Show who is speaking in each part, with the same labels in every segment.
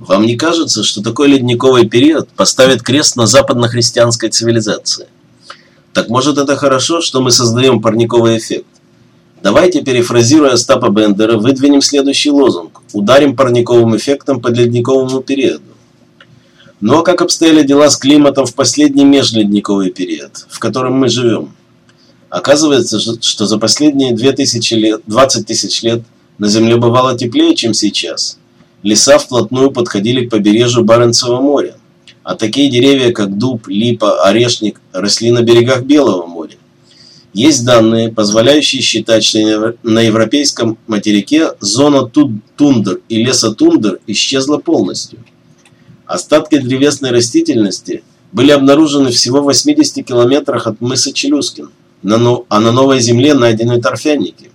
Speaker 1: Вам не кажется, что такой ледниковый период поставит крест на западно-христианской цивилизации? Так может это хорошо, что мы создаем парниковый эффект? Давайте, перефразируя Остапа Бендера, выдвинем следующий лозунг. Ударим парниковым эффектом по ледниковому периоду. Ну а как обстояли дела с климатом в последний межледниковый период, в котором мы живем? Оказывается, что за последние 2000 лет, 20 тысяч лет на Земле бывало теплее, чем сейчас. Леса вплотную подходили к побережью Баренцева моря, а такие деревья, как дуб, липа, орешник, росли на берегах Белого моря. Есть данные, позволяющие считать, что на европейском материке зона тундр и лесотундр исчезла полностью. Остатки древесной растительности были обнаружены всего в 80 километрах от мыса Челюскин – а на новой земле найдены торфяники.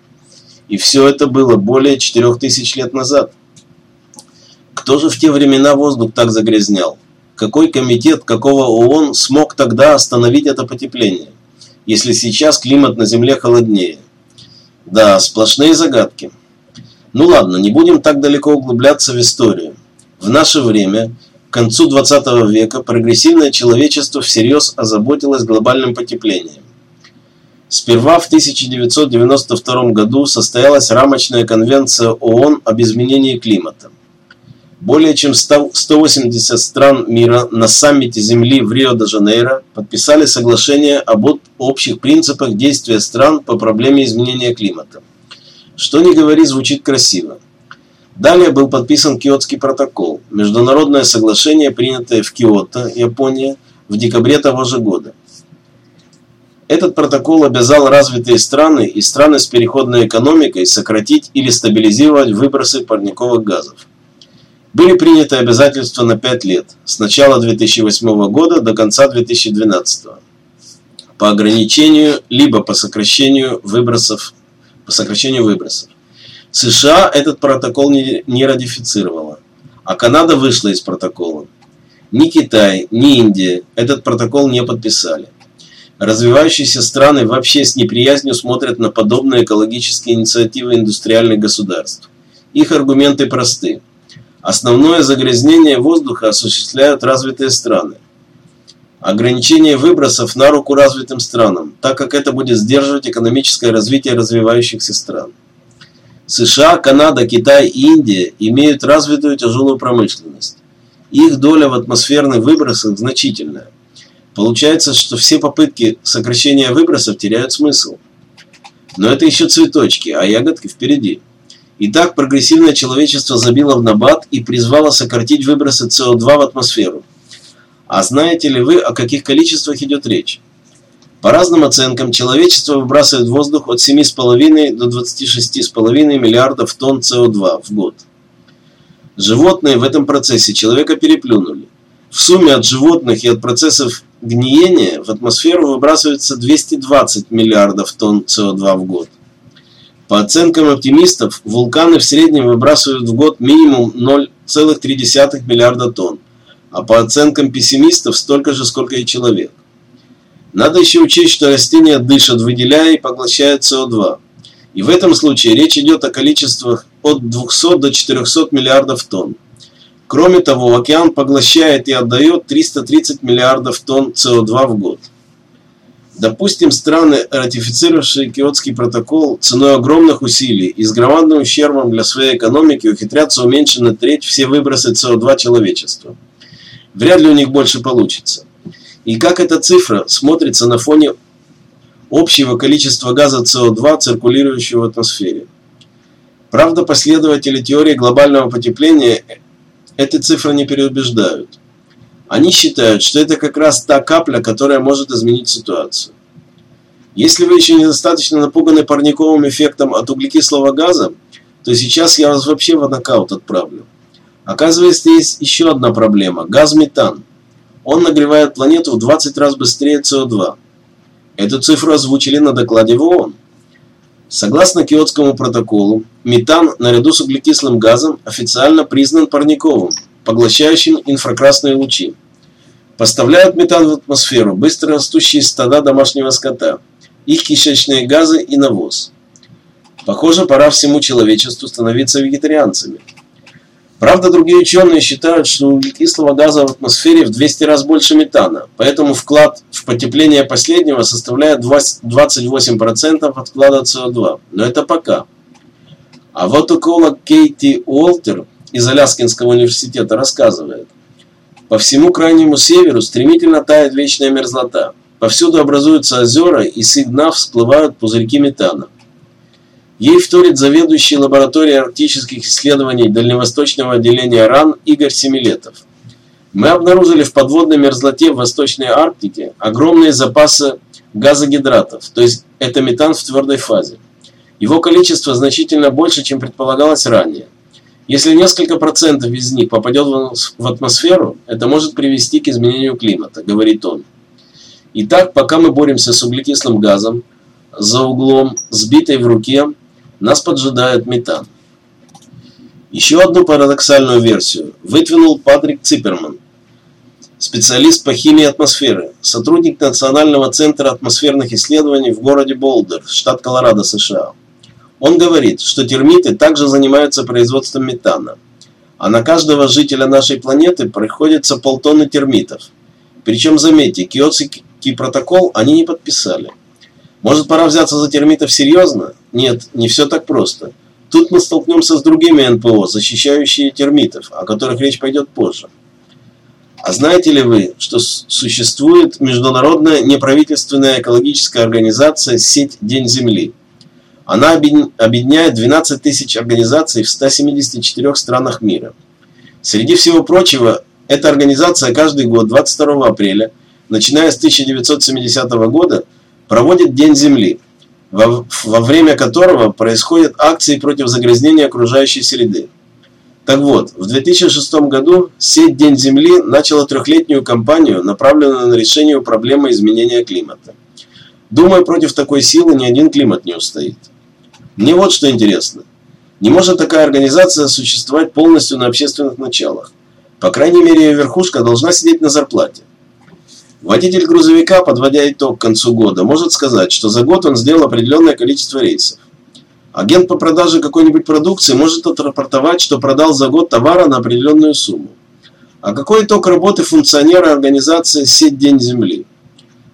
Speaker 1: И все это было более 4000 лет назад. Кто же в те времена воздух так загрязнял? Какой комитет, какого ООН смог тогда остановить это потепление, если сейчас климат на Земле холоднее? Да, сплошные загадки. Ну ладно, не будем так далеко углубляться в историю. В наше время, к концу 20 века, прогрессивное человечество всерьез озаботилось глобальным потеплением. Сперва в 1992 году состоялась рамочная конвенция ООН об изменении климата. Более чем 180 стран мира на саммите Земли в Рио-де-Жанейро подписали соглашение об общих принципах действия стран по проблеме изменения климата. Что ни говори, звучит красиво. Далее был подписан Киотский протокол, международное соглашение, принятое в Киото, Япония, в декабре того же года. Этот протокол обязал развитые страны и страны с переходной экономикой сократить или стабилизировать выбросы парниковых газов. Были приняты обязательства на 5 лет, с начала 2008 года до конца 2012 по ограничению либо по сокращению выбросов. По сокращению выбросов. США этот протокол не, не ратифицировала, а Канада вышла из протокола. Ни Китай, ни Индия этот протокол не подписали. Развивающиеся страны вообще с неприязнью смотрят на подобные экологические инициативы индустриальных государств. Их аргументы просты. Основное загрязнение воздуха осуществляют развитые страны. Ограничение выбросов на руку развитым странам, так как это будет сдерживать экономическое развитие развивающихся стран. США, Канада, Китай и Индия имеют развитую тяжелую промышленность. Их доля в атмосферных выбросах значительная. Получается, что все попытки сокращения выбросов теряют смысл. Но это еще цветочки, а ягодки впереди. Итак, прогрессивное человечество забило в набат и призвало сократить выбросы СО2 в атмосферу. А знаете ли вы, о каких количествах идет речь? По разным оценкам, человечество выбрасывает в воздух от 7,5 до 26,5 миллиардов тонн СО2 в год. Животные в этом процессе человека переплюнули. В сумме от животных и от процессов гниения в атмосферу выбрасывается 220 миллиардов тонн СО2 в год. По оценкам оптимистов, вулканы в среднем выбрасывают в год минимум 0,3 миллиарда тонн, а по оценкам пессимистов столько же, сколько и человек. Надо еще учесть, что растения дышат, выделяя и поглощают СО2. И в этом случае речь идет о количествах от 200 до 400 миллиардов тонн. Кроме того, океан поглощает и отдает 330 миллиардов тонн СО2 в год. Допустим, страны, ратифицировавшие Киотский протокол ценой огромных усилий и с громадным ущербом для своей экономики ухитрятся уменьшить на треть все выбросы СО2 человечества. Вряд ли у них больше получится. И как эта цифра смотрится на фоне общего количества газа СО2, циркулирующего в атмосфере. Правда, последователи теории глобального потепления эти цифры не переубеждают. Они считают, что это как раз та капля, которая может изменить ситуацию. Если вы еще недостаточно напуганы парниковым эффектом от углекислого газа, то сейчас я вас вообще в нокаут отправлю. Оказывается, есть еще одна проблема – газ метан. Он нагревает планету в 20 раз быстрее СО2. Эту цифру озвучили на докладе в ООН. Согласно Киотскому протоколу, метан наряду с углекислым газом официально признан парниковым, поглощающим инфракрасные лучи. Поставляют метан в атмосферу быстро растущие стада домашнего скота, их кишечные газы и навоз. Похоже, пора всему человечеству становиться вегетарианцами. Правда, другие ученые считают, что углекислого газа в атмосфере в 200 раз больше метана, поэтому вклад в потепление последнего составляет 28% от вклада СО2. Но это пока. А вот эколог Кейти Уолтер из Аляскинского университета рассказывает. По всему крайнему северу стремительно тает вечная мерзлота. Повсюду образуются озера, и с их дна всплывают пузырьки метана. Ей вторит заведующий лабораторией арктических исследований Дальневосточного отделения РАН Игорь Семилетов. Мы обнаружили в подводной мерзлоте в Восточной Арктике огромные запасы газогидратов, то есть это метан в твердой фазе. Его количество значительно больше, чем предполагалось ранее. Если несколько процентов из них попадет в атмосферу, это может привести к изменению климата, говорит он. Итак, пока мы боремся с углекислым газом, за углом, сбитой в руке, нас поджидает метан. Еще одну парадоксальную версию выдвинул Патрик Ципперман, специалист по химии атмосферы, сотрудник Национального центра атмосферных исследований в городе Болдер, штат Колорадо, США. Он говорит, что термиты также занимаются производством метана, а на каждого жителя нашей планеты приходится полтонны термитов. Причем, заметьте, Киотский протокол они не подписали. Может, пора взяться за термитов серьезно? Нет, не все так просто. Тут мы столкнемся с другими НПО, защищающие термитов, о которых речь пойдет позже. А знаете ли вы, что существует международная неправительственная экологическая организация «Сеть День Земли»? Она объединяет 12 тысяч организаций в 174 странах мира. Среди всего прочего, эта организация каждый год 22 апреля, начиная с 1970 года, проводит День Земли, во, во время которого происходят акции против загрязнения окружающей среды. Так вот, в 2006 году сеть День Земли начала трехлетнюю кампанию, направленную на решение проблемы изменения климата. Думаю, против такой силы ни один климат не устоит. Мне вот что интересно. Не может такая организация существовать полностью на общественных началах. По крайней мере, ее верхушка должна сидеть на зарплате. Водитель грузовика, подводя итог к концу года, может сказать, что за год он сделал определенное количество рейсов. Агент по продаже какой-нибудь продукции может отрапортовать, что продал за год товара на определенную сумму. А какой итог работы функционера организации «Сеть День Земли»?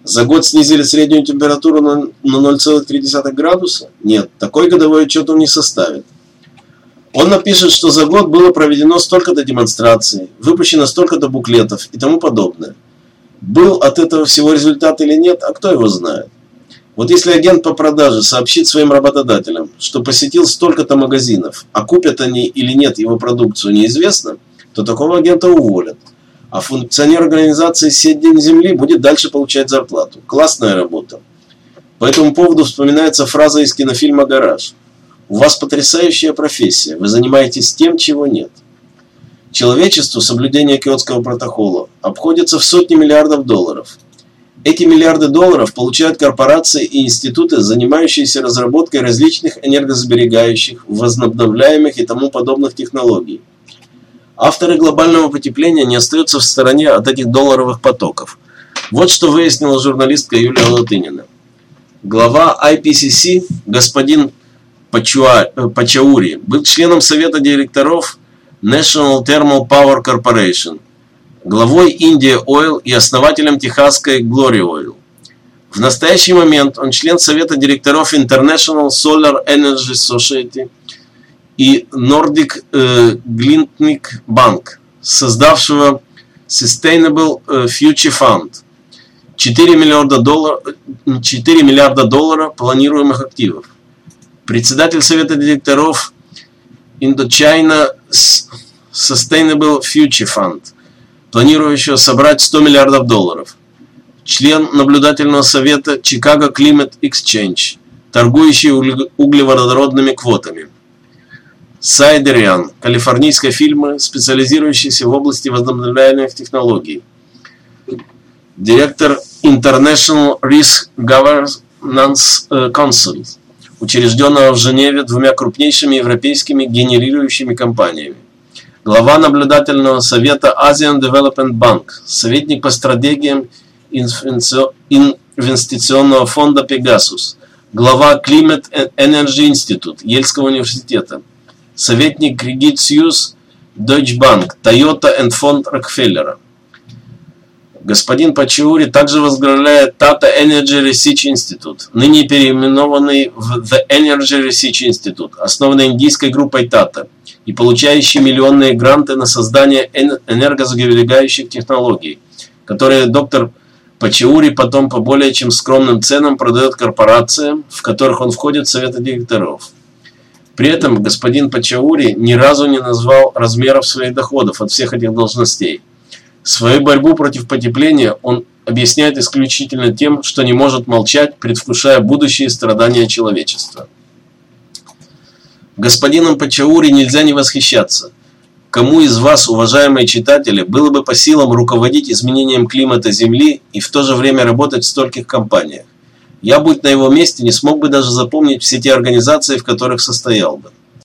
Speaker 1: За год снизили среднюю температуру на, на 0,3 градуса? Нет, такой годовой отчет он не составит. Он напишет, что за год было проведено столько-то демонстраций, выпущено столько-то буклетов и тому подобное. Был от этого всего результат или нет, а кто его знает? Вот если агент по продаже сообщит своим работодателям, что посетил столько-то магазинов, а купят они или нет его продукцию неизвестно, то такого агента уволят. А функционер организации «Сеть День Земли» будет дальше получать зарплату. Классная работа. По этому поводу вспоминается фраза из кинофильма «Гараж». У вас потрясающая профессия, вы занимаетесь тем, чего нет. Человечеству соблюдение Киотского протокола обходится в сотни миллиардов долларов. Эти миллиарды долларов получают корпорации и институты, занимающиеся разработкой различных энергосберегающих, возобновляемых и тому подобных технологий. Авторы глобального потепления не остаются в стороне от этих долларовых потоков. Вот что выяснила журналистка Юлия Латынина. Глава IPCC, господин Пачуа, э, Пачаури, был членом совета директоров National Thermal Power Corporation, главой India Oil и основателем техасской Glory Oil. В настоящий момент он член совета директоров International Solar Energy Society – и Nordic э, Glintnik Bank, создавшего Sustainable э, Future Fund. 4 миллиарда, долларов, 4 миллиарда доллара планируемых активов. Председатель совета директоров Indochina Sustainable Future Fund, планирующего собрать 100 миллиардов долларов. Член наблюдательного совета Chicago Climate Exchange, торгующий углеводородными квотами. Сайдериан – калифорнийская фирма, специализирующаяся в области возобновляемых технологий. Директор International Risk Governance э, Council, учрежденного в Женеве двумя крупнейшими европейскими генерирующими компаниями. Глава наблюдательного совета Asian Development Bank, советник по стратегиям инвестиционного фонда Pegasus, глава Climate Energy Institute Ельского университета, советник Кредит Сьюз Deutsche Bank, Toyota и фонд Рокфеллера. Господин Пачиури также возглавляет Tata Energy Research Institute, ныне переименованный в The Energy Research Institute, основанный индийской группой Tata и получающий миллионные гранты на создание энергосберегающих технологий, которые доктор Пачиури потом по более чем скромным ценам продает корпорациям, в которых он входит в советы директоров. При этом господин Пачаури ни разу не назвал размеров своих доходов от всех этих должностей. Свою борьбу против потепления он объясняет исключительно тем, что не может молчать, предвкушая будущие страдания человечества. Господином Пачаури нельзя не восхищаться. Кому из вас, уважаемые читатели, было бы по силам руководить изменением климата Земли и в то же время работать в стольких компаниях? Я, будь на его месте, не смог бы даже запомнить все те организации, в которых состоял бы.